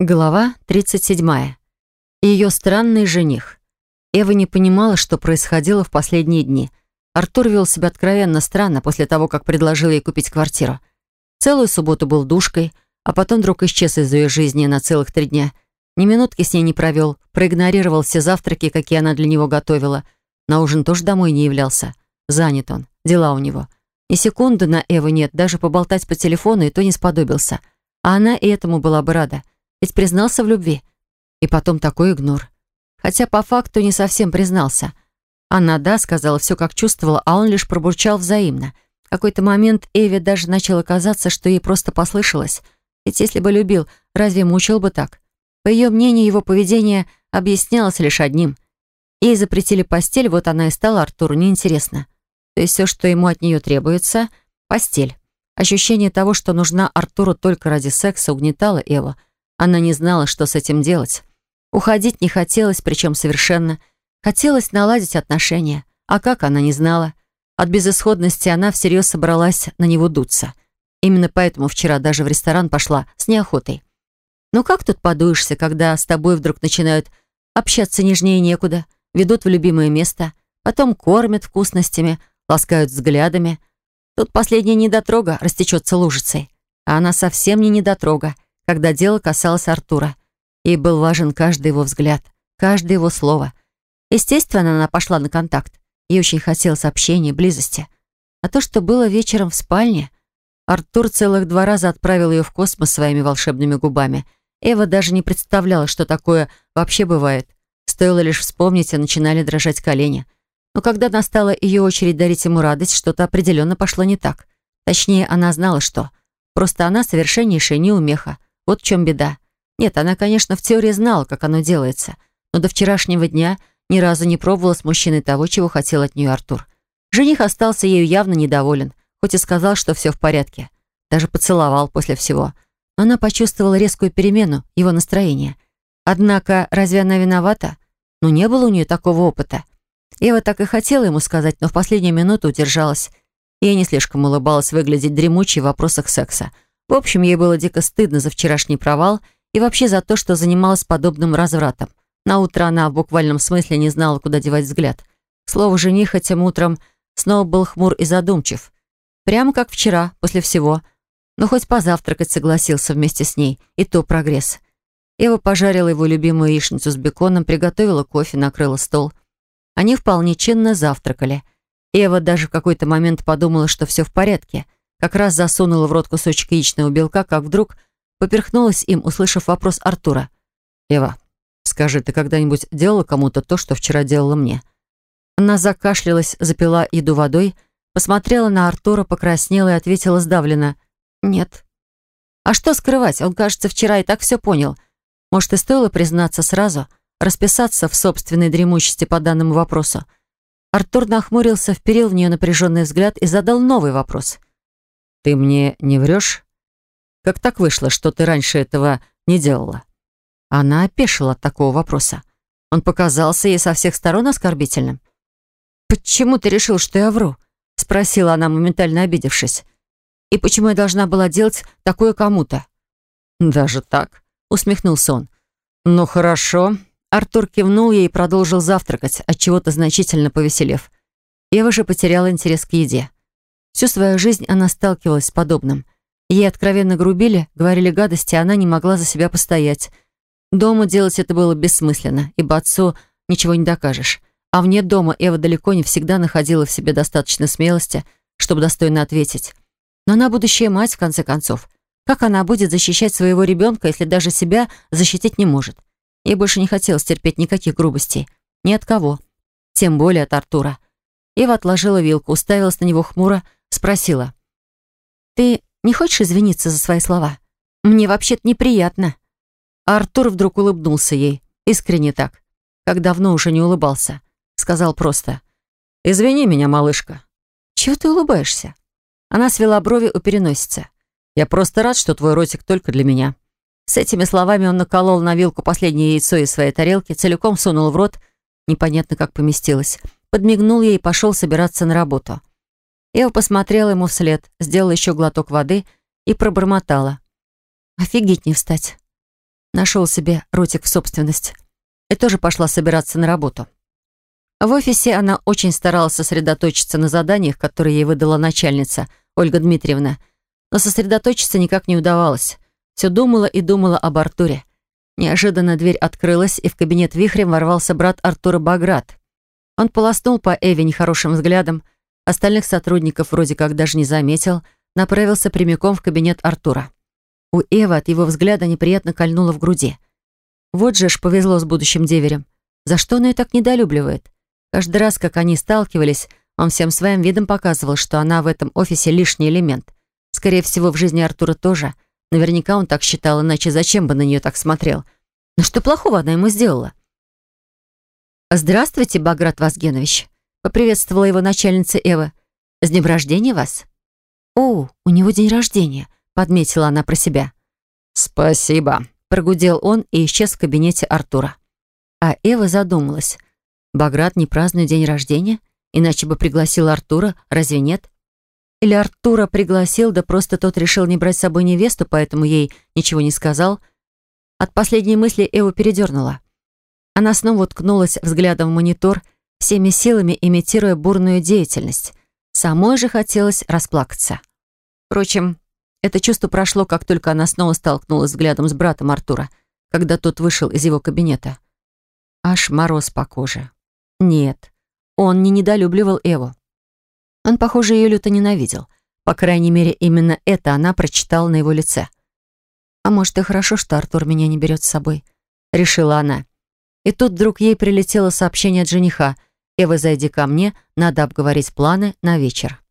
Глава 37. Ее странный жених. Эва не понимала, что происходило в последние дни. Артур вел себя откровенно странно после того, как предложил ей купить квартиру. Целую субботу был душкой, а потом вдруг исчез из ее жизни на целых три дня. Ни минутки с ней не провел, проигнорировал все завтраки, какие она для него готовила. На ужин тоже домой не являлся. Занят он, дела у него. Ни секунды на Эву нет, даже поболтать по телефону и то не сподобился. А она и этому была бы рада. Ведь признался в любви. И потом такой игнор. Хотя по факту не совсем признался. Она «да» сказала все, как чувствовала, а он лишь пробурчал взаимно. В какой-то момент Эве даже начало казаться, что ей просто послышалось. Ведь если бы любил, разве мучил бы так? По ее мнению, его поведение объяснялось лишь одним. Ей запретили постель, вот она и стала Артуру неинтересна. То есть все, что ему от нее требуется — постель. Ощущение того, что нужна Артуру только ради секса, угнетало Эву — она не знала, что с этим делать. Уходить не хотелось, причем совершенно. Хотелось наладить отношения. А как, она не знала. От безысходности она всерьез собралась на него дуться. Именно поэтому вчера даже в ресторан пошла с неохотой. Ну как тут подуешься, когда с тобой вдруг начинают общаться нежнее некуда, ведут в любимое место, потом кормят вкусностями, ласкают взглядами. Тут последняя недотрога растечется лужицей. А она совсем не недотрога когда дело касалось Артура. Ей был важен каждый его взгляд, каждое его слово. Естественно, она пошла на контакт. Ей очень хотелось общения, близости. А то, что было вечером в спальне... Артур целых два раза отправил ее в космос своими волшебными губами. Эва даже не представляла, что такое вообще бывает. Стоило лишь вспомнить, и начинали дрожать колени. Но когда настала ее очередь дарить ему радость, что-то определенно пошло не так. Точнее, она знала, что. Просто она совершеннейшая неумеха. Вот в чем беда. Нет, она, конечно, в теории знала, как оно делается, но до вчерашнего дня ни разу не пробовала с мужчиной того, чего хотел от нее Артур. Жених остался ею явно недоволен, хоть и сказал, что все в порядке. Даже поцеловал после всего. Но она почувствовала резкую перемену его настроения. Однако, разве она виновата? Ну, не было у нее такого опыта. Ева так и хотела ему сказать, но в последнюю минуту удержалась. Ей не слишком улыбалась выглядеть дремучей в вопросах секса — в общем, ей было дико стыдно за вчерашний провал и вообще за то, что занималась подобным развратом. На утро она в буквальном смысле не знала, куда девать взгляд. Слово жених этим утром снова был хмур и задумчив. Прямо как вчера, после всего. Но хоть позавтракать согласился вместе с ней, и то прогресс. Ева пожарила его любимую яичницу с беконом, приготовила кофе, накрыла стол. Они вполне чинно завтракали. Ева даже в какой-то момент подумала, что все в порядке — как раз засунула в рот кусочек яичного белка, как вдруг поперхнулась им, услышав вопрос Артура. «Ева, скажи, ты когда-нибудь делала кому-то то, что вчера делала мне?» Она закашлялась, запила еду водой, посмотрела на Артура, покраснела и ответила сдавленно. «Нет». «А что скрывать? Он, кажется, вчера и так все понял. Может, и стоило признаться сразу, расписаться в собственной дремучести по данному вопросу?» Артур нахмурился, вперил в нее напряженный взгляд и задал новый вопрос. «Ты мне не врешь? Как так вышло, что ты раньше этого не делала?» Она опешила от такого вопроса. Он показался ей со всех сторон оскорбительным. «Почему ты решил, что я вру?» спросила она, моментально обидевшись. «И почему я должна была делать такое кому-то?» «Даже так?» усмехнулся он. «Ну хорошо». Артур кивнул ей и продолжил завтракать, от чего то значительно повеселев. Ева же потеряла интерес к еде. Всю свою жизнь она сталкивалась с подобным. Ей откровенно грубили, говорили гадости, а она не могла за себя постоять. Дома делать это было бессмысленно, ибо отцу ничего не докажешь. А вне дома Эва далеко не всегда находила в себе достаточно смелости, чтобы достойно ответить. Но она будущая мать, в конце концов. Как она будет защищать своего ребенка, если даже себя защитить не может? Ей больше не хотелось терпеть никаких грубостей. Ни от кого. Тем более от Артура. Ева отложила вилку, уставилась на него хмуро, Спросила. «Ты не хочешь извиниться за свои слова? Мне вообще-то неприятно». А Артур вдруг улыбнулся ей. Искренне так. Как давно уже не улыбался. Сказал просто. «Извини меня, малышка». «Чего ты улыбаешься?» Она свела брови у переносицы. «Я просто рад, что твой ротик только для меня». С этими словами он наколол на вилку последнее яйцо из своей тарелки, целиком сунул в рот, непонятно как поместилось, подмигнул ей и пошел собираться на работу. Ева посмотрела ему вслед, сделала еще глоток воды и пробормотала. «Офигеть не встать». Нашел себе ротик в собственность. И тоже пошла собираться на работу. В офисе она очень старалась сосредоточиться на заданиях, которые ей выдала начальница, Ольга Дмитриевна. Но сосредоточиться никак не удавалось. Все думала и думала об Артуре. Неожиданно дверь открылась, и в кабинет вихрем ворвался брат Артура Баграт. Он полоснул по Эве нехорошим взглядом, остальных сотрудников вроде как даже не заметил, направился прямиком в кабинет Артура. У Эвы от его взгляда неприятно кольнуло в груди. Вот же ж повезло с будущим деверем. За что она ее так недолюбливает? Каждый раз, как они сталкивались, он всем своим видом показывал, что она в этом офисе лишний элемент. Скорее всего, в жизни Артура тоже. Наверняка он так считал, иначе зачем бы на нее так смотрел? Но что плохого она ему сделала? «Здравствуйте, Баграт Вазгенович», — поприветствовала его начальница Эва. «С днем рождения вас?» «О, у него день рождения», — подметила она про себя. «Спасибо», — прогудел он и исчез в кабинете Артура. А Эва задумалась. Баграт не празднует день рождения? Иначе бы пригласил Артура, разве нет? Или Артура пригласил, да просто тот решил не брать с собой невесту, поэтому ей ничего не сказал? От последней мысли Эва передернула. Она снова уткнулась взглядом в монитор, всеми силами имитируя бурную деятельность. Самой же хотелось расплакаться. Впрочем, это чувство прошло, как только она снова столкнулась взглядом с братом Артура, когда тот вышел из его кабинета. Аж мороз по коже. Нет, он не недолюбливал Эву. Он, похоже, ее люто ненавидел. По крайней мере, именно это она прочитала на его лице. «А может, и хорошо, что Артур меня не берет с собой», — решила она. И тут вдруг ей прилетело сообщение от жениха. «Эва, зайди ко мне, надо обговорить планы на вечер».